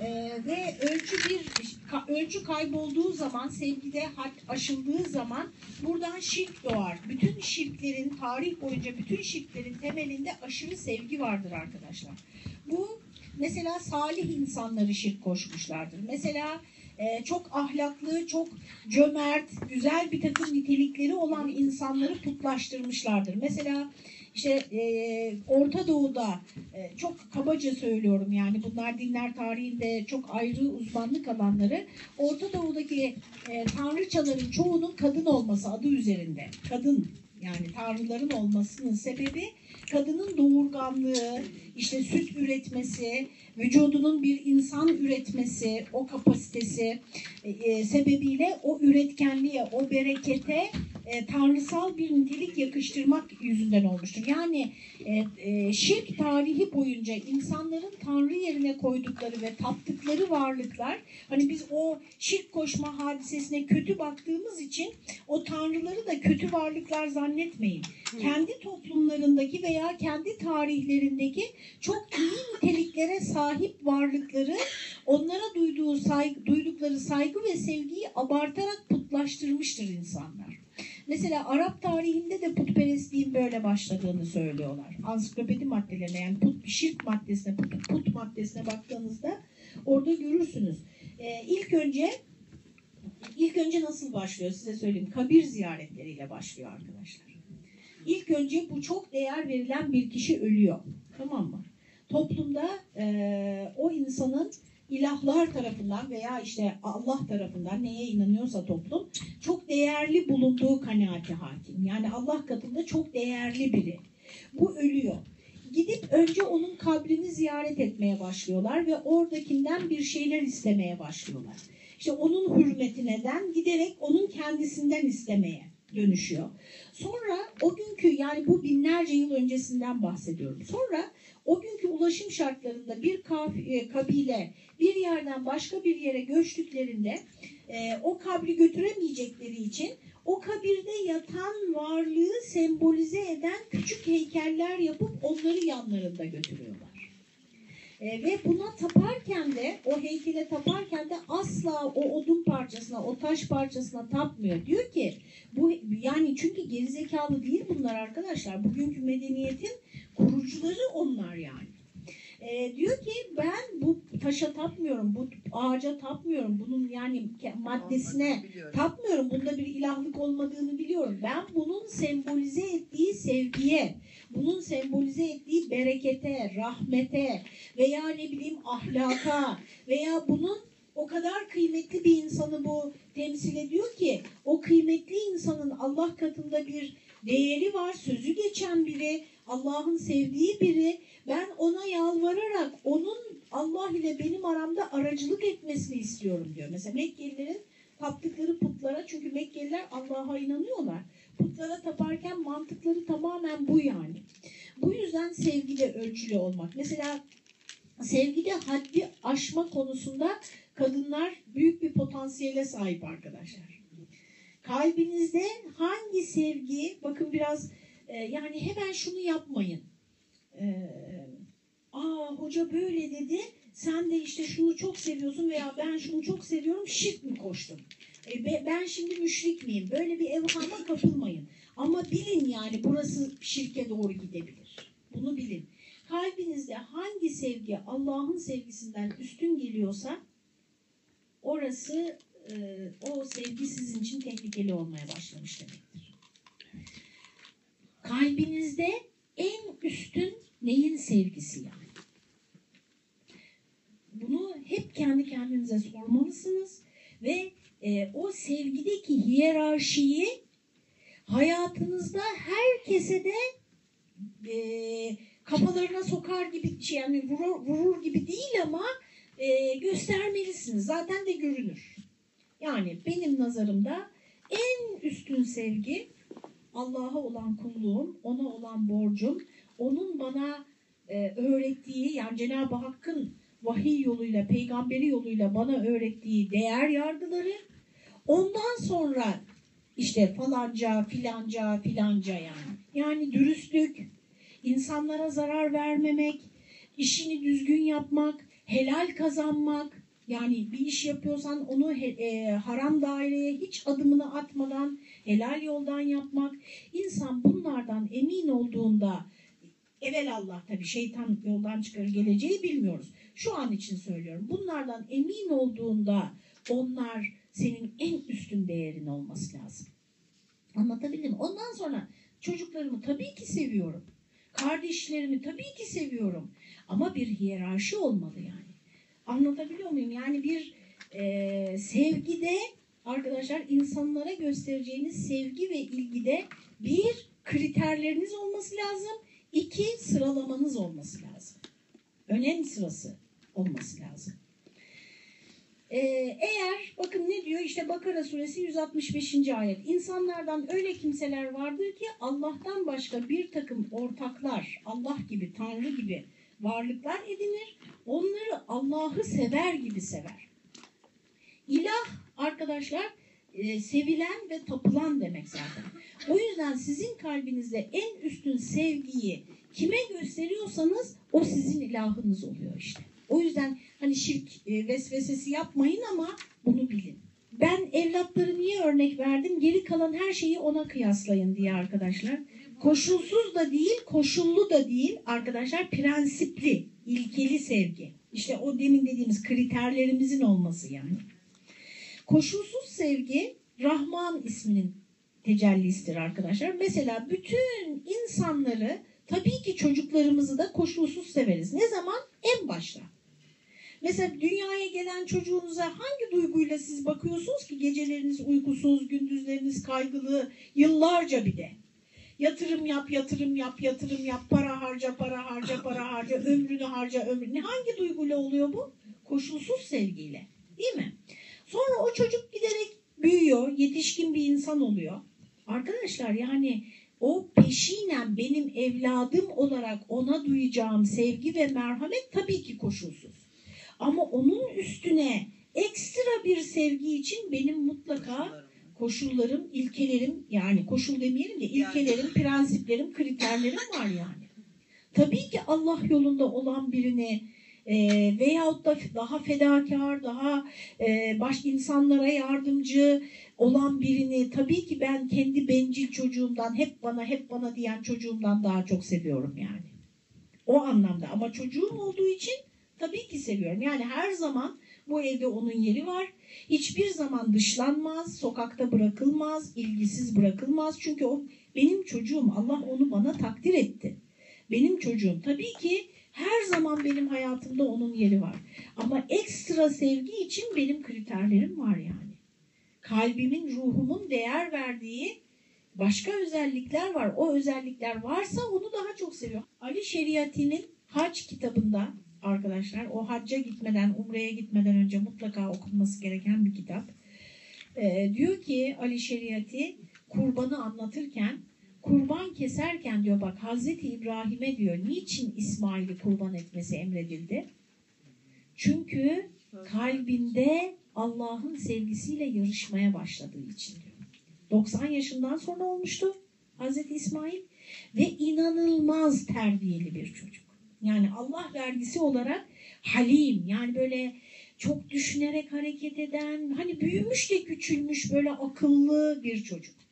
Ee, ve ölçü bir ölçü kaybolduğu zaman, sevgide had aşıldığı zaman buradan şirk doğar. Bütün şirklerin tarih boyunca bütün şirklerin temelinde aşırı sevgi vardır arkadaşlar. Bu mesela salih insanları şirk koşmuşlardır. Mesela e, çok ahlaklı, çok cömert, güzel bir takım nitelikleri olan insanları putlaştırmışlardır. Mesela işte e, Orta Doğu'da e, çok kabaca söylüyorum yani bunlar dinler tarihinde çok ayrı uzmanlık alanları. Orta Doğu'daki e, tanrıçaların çoğunun kadın olması adı üzerinde. Kadın yani tanrıların olmasının sebebi kadının doğurganlığı, işte süt üretmesi, vücudunun bir insan üretmesi, o kapasitesi e, e, sebebiyle o üretkenliğe, o berekete e, tanrısal bir nitelik yakıştırmak yüzünden olmuştur. Yani e, e, şirk tarihi boyunca insanların tanrı yerine koydukları ve taptıkları varlıklar, hani biz o şirk koşma hadisesine kötü baktığımız için o tanrıları da kötü varlıklar zannetmeyin. Kendi toplumlarındaki veya kendi tarihlerindeki çok iyi niteliklere sahip varlıkları onlara duyduğu saygı, duydukları saygı ve sevgiyi abartarak putlaştırmıştır insanlar. Mesela Arap tarihinde de putperestliğin böyle başladığını söylüyorlar. Ansiklopedi maddelerine yani put, şirk maddesine, put, put maddesine baktığınızda orada görürsünüz. Ee, ilk önce ilk önce nasıl başlıyor size söyleyeyim. Kabir ziyaretleriyle başlıyor arkadaşlar. İlk önce bu çok değer verilen bir kişi ölüyor. Tamam mı? Toplumda e, o insanın ilahlar tarafından veya işte Allah tarafından neye inanıyorsa toplum çok değerli bulunduğu kanaati hakim. Yani Allah katında çok değerli biri. Bu ölüyor. Gidip önce onun kabrini ziyaret etmeye başlıyorlar ve oradakinden bir şeyler istemeye başlıyorlar. İşte onun hürmetineden giderek onun kendisinden istemeye dönüşüyor. Sonra o günkü yani bu binlerce yıl öncesinden bahsediyorum. Sonra o günkü ulaşım şartlarında bir kaf- kabile bir yerden başka bir yere göçtüklerinde e, o kabri götüremeyecekleri için o kabirde yatan varlığı sembolize eden küçük heykeller yapıp onları yanlarında götürüyorlar. E, ve buna taparken de o heykele taparken de asla o odun parçasına, o taş parçasına tapmıyor. Diyor ki bu yani çünkü gerizekalı değil bunlar arkadaşlar. Bugünkü medeniyetin kurucuları onlar yani. E, diyor ki ben bu taşa tapmıyorum, bu ağaca tapmıyorum, bunun yani maddesine tapmıyorum. Bunda bir ilahlık olmadığını biliyorum. Ben bunun sembolize ettiği sevgiye, bunun sembolize ettiği berekete, rahmete veya ne bileyim ahlaka veya bunun o kadar kıymetli bir insanı bu temsil ediyor ki o kıymetli insanın Allah katında bir değeri var, sözü geçen biri, Allah'ın sevdiği biri. Ben ona yalvararak onun Allah ile benim aramda aracılık etmesini istiyorum diyor. Mesela Mekkelilerin taptıkları putlara çünkü Mekkeliler Allah'a inanıyorlar. Putlara taparken mantıkları tamamen bu yani. Bu yüzden sevgide ölçülü olmak. Mesela sevgide haddi aşma konusunda kadınlar büyük bir potansiyele sahip arkadaşlar. Kalbinizde hangi sevgi, bakın biraz e, yani hemen şunu yapmayın. E, Aa hoca böyle dedi, sen de işte şunu çok seviyorsun veya ben şunu çok seviyorum, şirk mi koştum? E, be, ben şimdi müşrik miyim? Böyle bir evhama kapılmayın. Ama bilin yani burası şirke doğru gidebilir. Bunu bilin. Kalbinizde hangi sevgi Allah'ın sevgisinden üstün geliyorsa orası e, o sevgi sizin için tehlikeli olmaya başlamış demektir. Kalbinizde neyin sevgisi yani? Bunu hep kendi kendinize sormalısınız ve e, o sevgideki hiyerarşiyi hayatınızda herkese de e, kafalarına sokar gibi yani vurur, vurur gibi değil ama e, göstermelisiniz. Zaten de görünür. Yani benim nazarımda en üstün sevgi Allah'a olan kulluğum, ona olan borcum, onun bana e, öğrettiği yani Cenab-ı Hakk'ın vahiy yoluyla, peygamberi yoluyla bana öğrettiği değer yargıları ondan sonra işte falanca, filanca, filanca yani. Yani dürüstlük, insanlara zarar vermemek, işini düzgün yapmak, helal kazanmak, yani bir iş yapıyorsan onu he- e, haram daireye hiç adımını atmadan helal yoldan yapmak. İnsan bunlardan emin olduğunda evelallah tabii şeytan yoldan çıkarır geleceği bilmiyoruz. Şu an için söylüyorum. Bunlardan emin olduğunda onlar senin en üstün değerin olması lazım. Anlatabildim mi? Ondan sonra çocuklarımı tabii ki seviyorum. Kardeşlerimi tabii ki seviyorum. Ama bir hiyerarşi olmalı yani. Anlatabiliyor muyum? Yani bir e, sevgide arkadaşlar insanlara göstereceğiniz sevgi ve ilgide bir kriterleriniz olması lazım. İki sıralamanız olması lazım. Önem sırası olması lazım. Ee, eğer bakın ne diyor işte Bakara suresi 165. ayet insanlardan öyle kimseler vardır ki Allah'tan başka bir takım ortaklar Allah gibi Tanrı gibi varlıklar edinir onları Allah'ı sever gibi sever. İlah arkadaşlar e, sevilen ve tapılan demek zaten. O yüzden sizin kalbinizde en üstün sevgiyi kime gösteriyorsanız o sizin ilahınız oluyor işte. O yüzden hani şirk e, vesvesesi yapmayın ama bunu bilin. Ben evlatları niye örnek verdim? Geri kalan her şeyi ona kıyaslayın diye arkadaşlar. Koşulsuz da değil, koşullu da değil arkadaşlar. Prensipli, ilkeli sevgi. İşte o demin dediğimiz kriterlerimizin olması yani. Koşulsuz sevgi Rahman isminin tecellisidir arkadaşlar. Mesela bütün insanları tabii ki çocuklarımızı da koşulsuz severiz. Ne zaman? En başta. Mesela dünyaya gelen çocuğunuza hangi duyguyla siz bakıyorsunuz ki geceleriniz uykusuz, gündüzleriniz kaygılı, yıllarca bir de. Yatırım yap, yatırım yap, yatırım yap, para harca, para harca, para harca, ömrünü harca, ömrünü. Hangi duyguyla oluyor bu? Koşulsuz sevgiyle. Değil mi? Sonra o çocuk giderek büyüyor, yetişkin bir insan oluyor. Arkadaşlar yani o peşinen benim evladım olarak ona duyacağım sevgi ve merhamet tabii ki koşulsuz. Ama onun üstüne ekstra bir sevgi için benim mutlaka koşullarım, ilkelerim yani koşul demeyelim de ilkelerim, prensiplerim, kriterlerim var yani. Tabii ki Allah yolunda olan birini e, veyahut da daha fedakar, daha e, baş insanlara yardımcı olan birini tabii ki ben kendi bencil çocuğumdan hep bana hep bana diyen çocuğumdan daha çok seviyorum yani. O anlamda ama çocuğum olduğu için tabii ki seviyorum. Yani her zaman bu evde onun yeri var. Hiçbir zaman dışlanmaz, sokakta bırakılmaz, ilgisiz bırakılmaz. Çünkü o benim çocuğum. Allah onu bana takdir etti. Benim çocuğum. Tabii ki her zaman benim hayatımda onun yeri var. Ama ekstra sevgi için benim kriterlerim var yani. Kalbimin, ruhumun değer verdiği başka özellikler var. O özellikler varsa onu daha çok seviyorum. Ali Şeriati'nin Hac kitabında arkadaşlar o hacca gitmeden, umreye gitmeden önce mutlaka okunması gereken bir kitap. Ee, diyor ki Ali Şeriati kurbanı anlatırken kurban keserken diyor bak Hazreti İbrahim'e diyor niçin İsmail'i kurban etmesi emredildi? Çünkü kalbinde Allah'ın sevgisiyle yarışmaya başladığı için diyor. 90 yaşından sonra olmuştu Hazreti İsmail ve inanılmaz terbiyeli bir çocuk. Yani Allah vergisi olarak halim yani böyle çok düşünerek hareket eden hani büyümüş de küçülmüş böyle akıllı bir çocuk.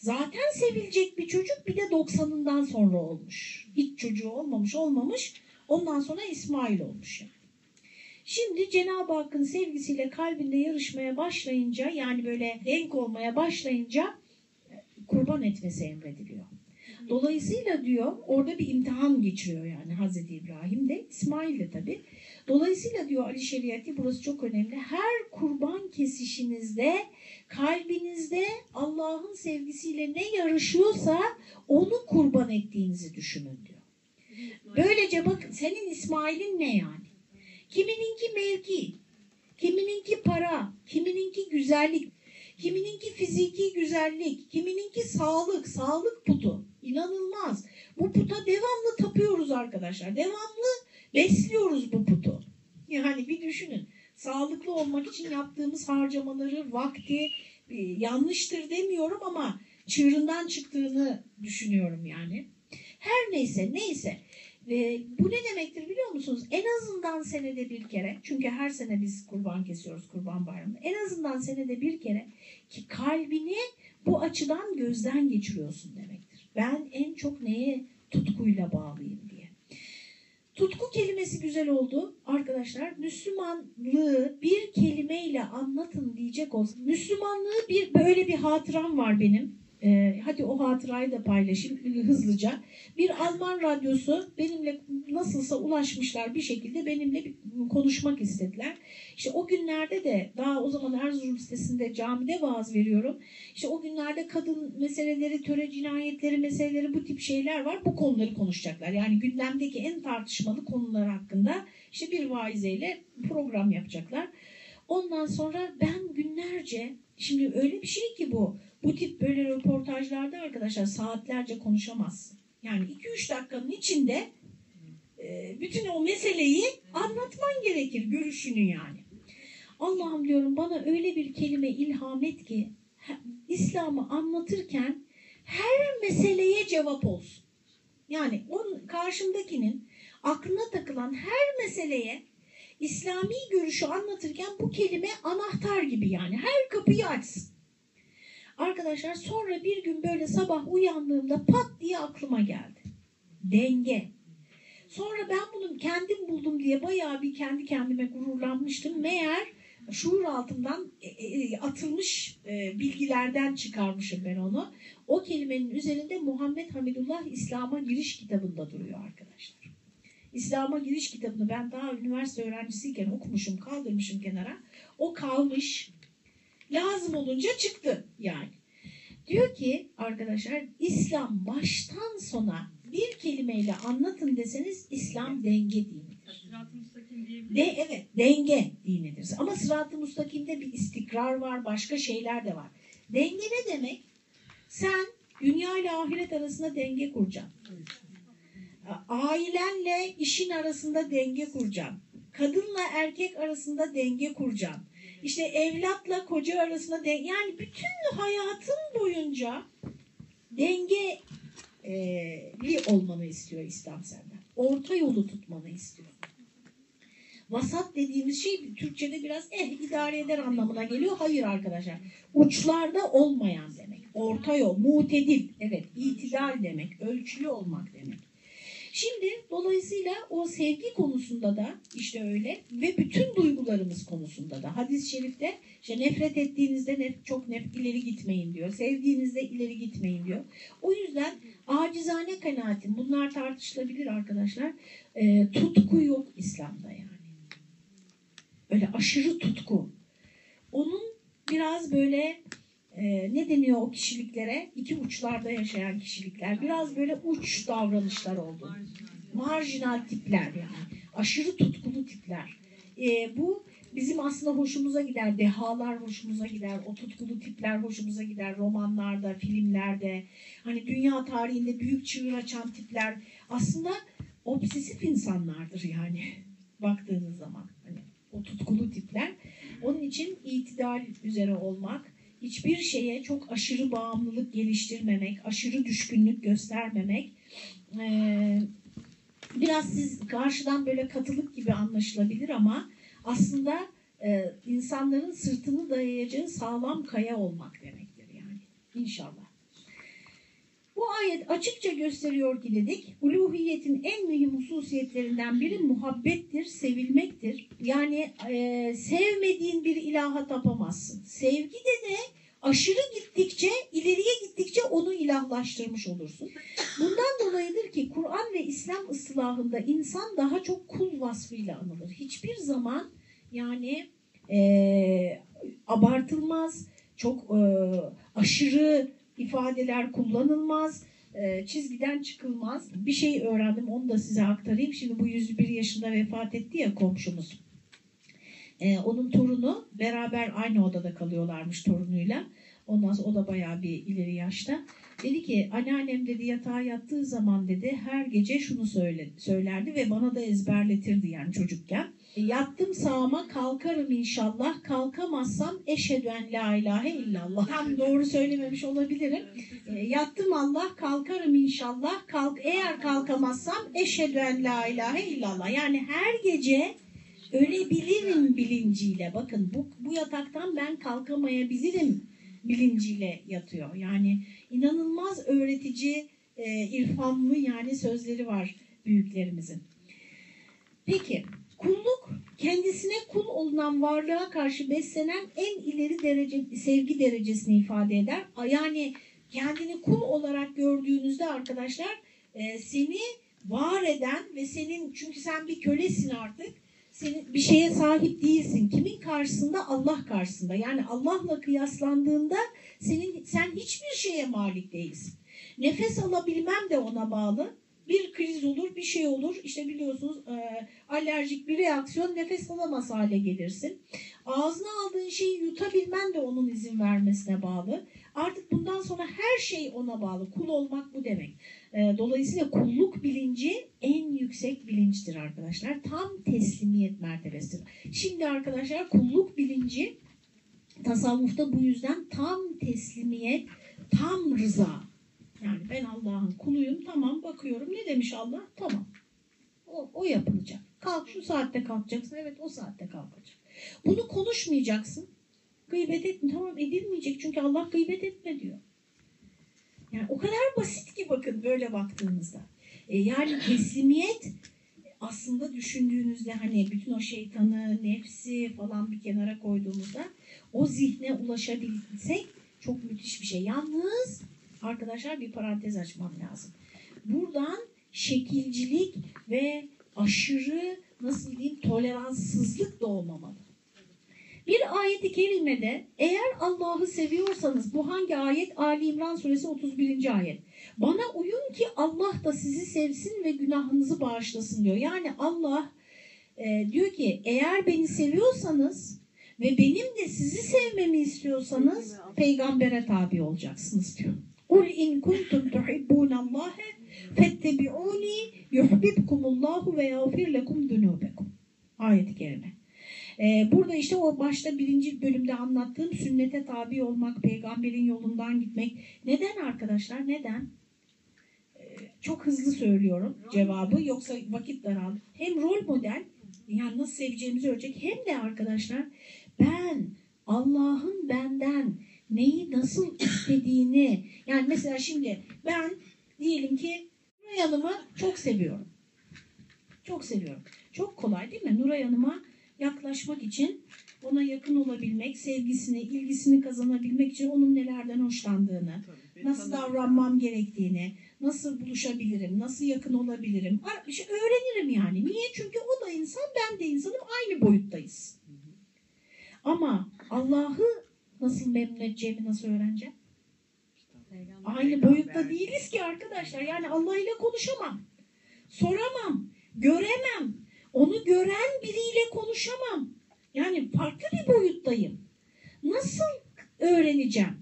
Zaten sevilecek bir çocuk bir de 90'ından sonra olmuş. Hiç çocuğu olmamış olmamış ondan sonra İsmail olmuş yani. Şimdi Cenab-ı Hakk'ın sevgisiyle kalbinde yarışmaya başlayınca yani böyle denk olmaya başlayınca kurban etmesi emrediliyor. Dolayısıyla diyor orada bir imtihan geçiriyor yani Hazreti İbrahim de İsmail de tabi. Dolayısıyla diyor Ali Şeriat'i burası çok önemli. Her kurban kesişinizde kalbinizde Allah'ın sevgisiyle ne yarışıyorsa onu kurban ettiğinizi düşünün diyor. Böylece bak senin İsmail'in ne yani? Kimininki mevki, kimininki para, kimininki güzellik, kimininki fiziki güzellik, kimininki sağlık, sağlık putu. İnanılmaz. Bu puta devamlı tapıyoruz arkadaşlar. Devamlı besliyoruz bu putu. Yani bir düşünün. Sağlıklı olmak için yaptığımız harcamaları, vakti e, yanlıştır demiyorum ama çığırından çıktığını düşünüyorum yani. Her neyse neyse. Ve bu ne demektir biliyor musunuz? En azından senede bir kere, çünkü her sene biz kurban kesiyoruz kurban bayramında. En azından senede bir kere ki kalbini bu açıdan gözden geçiriyorsun demektir. Ben en çok neye tutkuyla bağlıyım. Tutku kelimesi güzel oldu arkadaşlar. Müslümanlığı bir kelimeyle anlatın diyecek olsa. Müslümanlığı bir böyle bir hatıram var benim. Ee, hadi o hatırayı da paylaşayım hızlıca. Bir Alman radyosu benimle nasılsa ulaşmışlar bir şekilde benimle konuşmak istediler. İşte o günlerde de daha o zaman Erzurum sitesinde camide vaaz veriyorum. İşte o günlerde kadın meseleleri, töre cinayetleri meseleleri bu tip şeyler var. Bu konuları konuşacaklar. Yani gündemdeki en tartışmalı konular hakkında işte bir vaizeyle program yapacaklar. Ondan sonra ben günlerce şimdi öyle bir şey ki bu bu tip böyle röportajlarda arkadaşlar saatlerce konuşamazsın. Yani 2-3 dakikanın içinde e, bütün o meseleyi anlatman gerekir, görüşünü yani. Allah'ım diyorum bana öyle bir kelime ilham et ki İslam'ı anlatırken her meseleye cevap olsun. Yani onun karşımdakinin aklına takılan her meseleye İslami görüşü anlatırken bu kelime anahtar gibi yani her kapıyı açsın. Arkadaşlar sonra bir gün böyle sabah uyandığımda pat diye aklıma geldi. Denge. Sonra ben bunu kendim buldum diye bayağı bir kendi kendime gururlanmıştım. Meğer şuur altından e, e, atılmış e, bilgilerden çıkarmışım ben onu. O kelimenin üzerinde Muhammed Hamidullah İslam'a giriş kitabında duruyor arkadaşlar. İslam'a giriş kitabını ben daha üniversite öğrencisiyken okumuşum, kaldırmışım kenara. O kalmış lazım olunca çıktı yani. Diyor ki arkadaşlar İslam baştan sona bir kelimeyle anlatın deseniz İslam denge dinidir. De, evet denge dinidir. Ama sırat-ı mustakimde bir istikrar var, başka şeyler de var. Denge ne demek? Sen dünya ile ahiret arasında denge kuracaksın. Ailenle işin arasında denge kuracaksın. Kadınla erkek arasında denge kuracaksın işte evlatla koca arasında de, yani bütün hayatın boyunca dengeli e, olmanı istiyor İslam senden. Orta yolu tutmanı istiyor. Vasat dediğimiz şey Türkçe'de biraz eh idare eder anlamına geliyor. Hayır arkadaşlar. Uçlarda olmayan demek. Orta yol, mutedil. Evet, itidal demek. Ölçülü olmak demek. Şimdi dolayısıyla o sevgi konusunda da işte öyle ve bütün duygularımız konusunda da hadis-i şerifte işte nefret ettiğinizde nef çok nef ileri gitmeyin diyor. Sevdiğinizde ileri gitmeyin diyor. O yüzden acizane kanaatim bunlar tartışılabilir arkadaşlar. E, tutku yok İslam'da yani. Öyle aşırı tutku. Onun biraz böyle e, ne deniyor o kişiliklere? İki uçlarda yaşayan kişilikler. Biraz böyle uç davranışlar oldu. Marjinal tipler yani. Aşırı tutkulu tipler. E, bu bizim aslında hoşumuza gider. Dehalar hoşumuza gider. O tutkulu tipler hoşumuza gider. Romanlarda, filmlerde. Hani dünya tarihinde büyük çığır açan tipler. Aslında obsesif insanlardır yani. Baktığınız zaman. Hani o tutkulu tipler. Onun için itidal üzere olmak, hiçbir şeye çok aşırı bağımlılık geliştirmemek, aşırı düşkünlük göstermemek, biraz siz karşıdan böyle katılık gibi anlaşılabilir ama aslında insanların sırtını dayayacağı sağlam kaya olmak demektir yani. İnşallah. Bu ayet açıkça gösteriyor ki dedik, uluhiyetin en mühim hususiyetlerinden biri muhabbettir, sevilmektir. Yani e, sevmediğin bir ilaha tapamazsın. Sevgi de de aşırı gittikçe, ileriye gittikçe onu ilahlaştırmış olursun. Bundan dolayıdır ki Kur'an ve İslam ıslahında insan daha çok kul vasfıyla anılır. Hiçbir zaman yani e, abartılmaz, çok e, aşırı ifadeler kullanılmaz, e, çizgiden çıkılmaz. Bir şey öğrendim onu da size aktarayım. Şimdi bu 101 yaşında vefat etti ya komşumuz. E, onun torunu beraber aynı odada kalıyorlarmış torunuyla. Ondan sonra o da bayağı bir ileri yaşta. Dedi ki anneannem dedi yatağa yattığı zaman dedi her gece şunu söyle, söylerdi ve bana da ezberletirdi yani çocukken. Yattım sağıma kalkarım inşallah. Kalkamazsam eşhedü en la ilahe illallah. Tam doğru söylememiş olabilirim. E, yattım Allah kalkarım inşallah. Kalk eğer kalkamazsam eşhedü en la ilahe illallah. Yani her gece ölebilirim bilinciyle. Bakın bu, bu yataktan ben kalkamayabilirim bilinciyle yatıyor. Yani inanılmaz öğretici, e, irfanlı yani sözleri var büyüklerimizin. Peki kulluk kendisine kul olunan varlığa karşı beslenen en ileri derece sevgi derecesini ifade eder. Yani kendini kul olarak gördüğünüzde arkadaşlar e, seni var eden ve senin çünkü sen bir kölesin artık senin bir şeye sahip değilsin. Kimin karşısında? Allah karşısında. Yani Allah'la kıyaslandığında senin sen hiçbir şeye malik değilsin. Nefes alabilmem de ona bağlı. Bir kriz olur, bir şey olur. İşte biliyorsunuz e, alerjik bir reaksiyon nefes alamaz hale gelirsin. Ağzına aldığın şeyi yutabilmen de onun izin vermesine bağlı. Artık bundan sonra her şey ona bağlı. Kul olmak bu demek. E, dolayısıyla kulluk bilinci en yüksek bilinçtir arkadaşlar. Tam teslimiyet mertebesidir. Şimdi arkadaşlar kulluk bilinci tasavvufta bu yüzden tam teslimiyet, tam rıza. Yani ben Allah'ın kuluyum tamam bakıyorum ne demiş Allah tamam. O, o yapılacak. Kalk şu saatte kalkacaksın evet o saatte kalkacak. Bunu konuşmayacaksın. Gıybet etme tamam edilmeyecek çünkü Allah gıybet etme diyor. Yani o kadar basit ki bakın böyle baktığınızda. E, yani teslimiyet aslında düşündüğünüzde hani bütün o şeytanı, nefsi falan bir kenara koyduğumuzda o zihne ulaşabilsek çok müthiş bir şey. Yalnız arkadaşlar bir parantez açmam lazım. Buradan şekilcilik ve aşırı nasıl diyeyim toleranssızlık da olmamalı. Bir ayeti kerimede eğer Allah'ı seviyorsanız bu hangi ayet? Ali İmran suresi 31. ayet. Bana uyun ki Allah da sizi sevsin ve günahınızı bağışlasın diyor. Yani Allah e, diyor ki eğer beni seviyorsanız ve benim de sizi sevmemi istiyorsanız peygambere tabi olacaksınız diyor. Kul in kuntum tuhibbunallaha fettebi'uni yuhibbukumullahu ve yağfir lekum dunubekum. Ayet-i kerime. Ee, burada işte o başta birinci bölümde anlattığım sünnete tabi olmak, peygamberin yolundan gitmek. Neden arkadaşlar? Neden? Ee, çok hızlı söylüyorum cevabı yoksa vakit daraldı. Hem rol model yani nasıl seveceğimizi öğretecek hem de arkadaşlar ben Allah'ın benden neyi nasıl istediğini yani mesela şimdi ben diyelim ki Nuray Hanım'ı çok seviyorum. Çok seviyorum. Çok kolay değil mi? Nuray Hanım'a yaklaşmak için ona yakın olabilmek, sevgisini, ilgisini kazanabilmek için onun nelerden hoşlandığını, nasıl davranmam gerektiğini, nasıl buluşabilirim, nasıl yakın olabilirim. Şey öğrenirim yani. Niye? Çünkü o da insan, ben de insanım. Aynı boyuttayız. Ama Allah'ı nasıl memnun edeceğimi nasıl öğreneceğim? Aynı boyutta değiliz ki arkadaşlar. Yani Allah ile konuşamam. Soramam. Göremem. Onu gören biriyle konuşamam. Yani farklı bir boyuttayım. Nasıl öğreneceğim?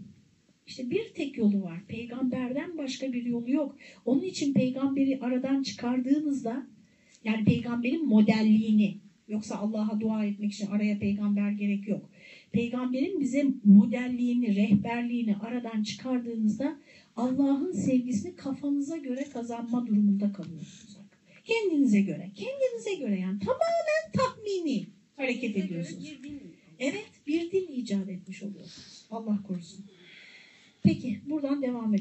İşte bir tek yolu var. Peygamberden başka bir yolu yok. Onun için peygamberi aradan çıkardığınızda yani peygamberin modelliğini yoksa Allah'a dua etmek için araya peygamber gerek yok. Peygamberin bize modelliğini, rehberliğini aradan çıkardığınızda Allah'ın sevgisini kafanıza göre kazanma durumunda kalıyorsunuz. Kendinize göre, kendinize göre yani tamamen tahmini hareket ediyorsunuz. Evet, bir din icat etmiş oluyorsunuz. Allah korusun. Peki, buradan devam edelim.